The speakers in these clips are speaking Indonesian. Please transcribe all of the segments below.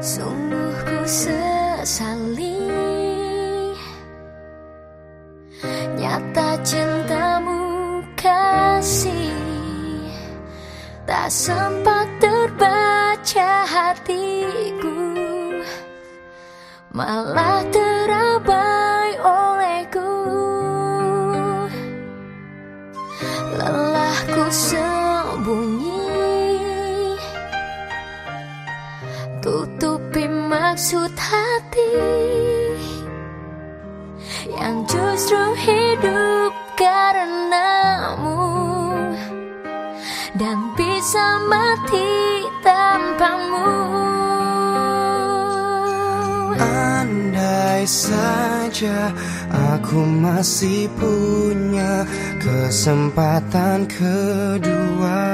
Sungguh ku sesali Nyata cintamu kasih. Tak sempat terbaca hatiku. Malah terabai olehku. Lelahku maksud hati Yang justru hidup karenamu Dan bisa mati tanpamu. Andai saja aku masih punya kesempatan kedua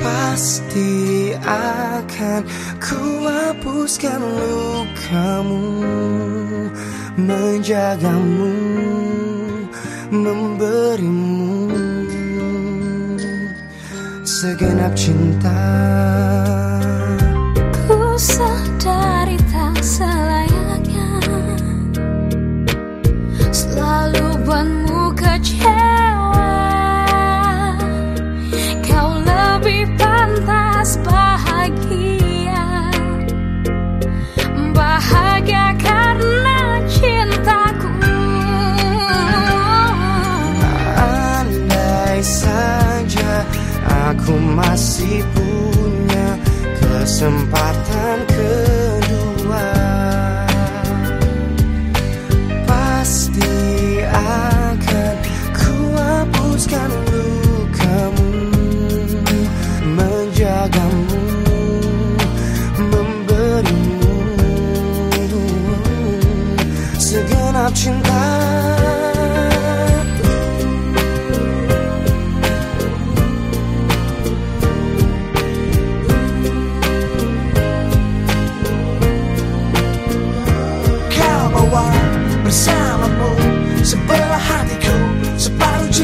Pasti akan ku hapuskan lukamu Menjagamu, memberimu Segenap cinta Andai saja aku masih punya kesempatan kedua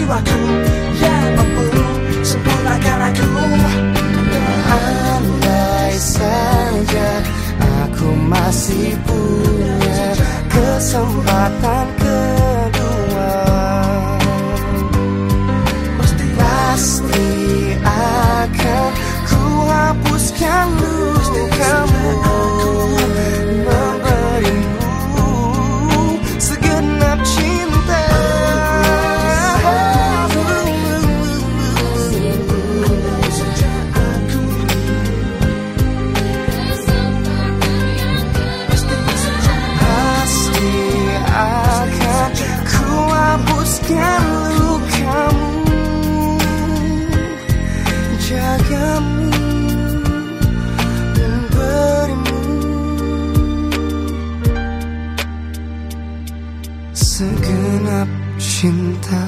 jiwaku Yang mampu sempurnakan aku Andai saja aku masih punya kesempatan Jagamu Memberimu Segenap cinta